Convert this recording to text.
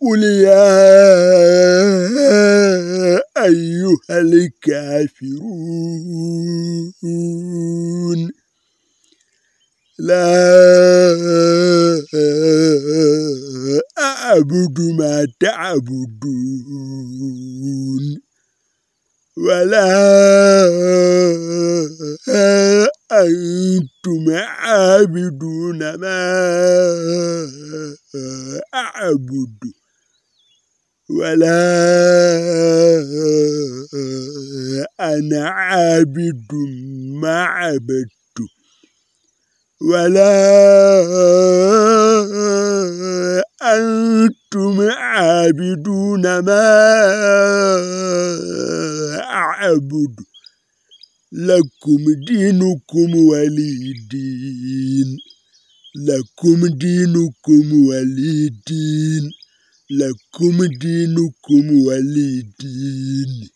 قل يا أيها الكافرون لا أعبد ما تعبدون ولا أنتم عابدون ما أعبد ولا أنا عابد ما عبدت. ولا أنتم عابدون ما أعبد. لكم دينكم ولي دين لكم دينكم ولي دين لكم دينكم ولي دين